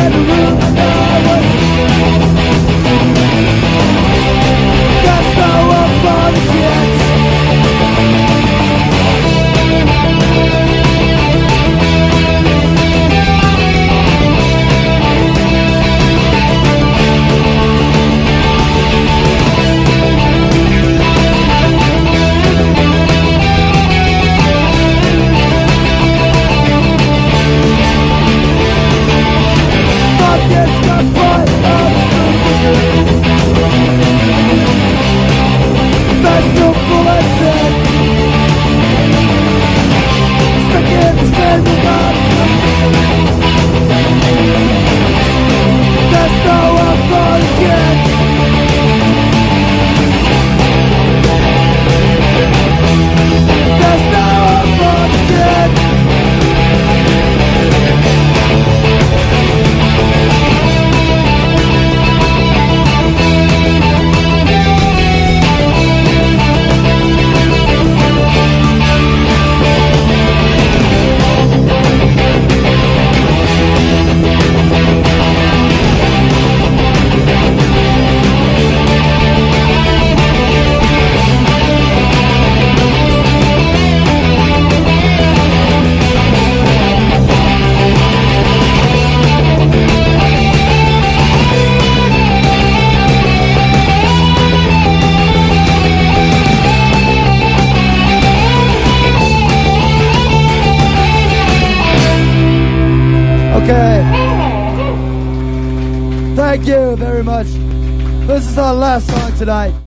every room I know Thank you very much. This is our last song tonight.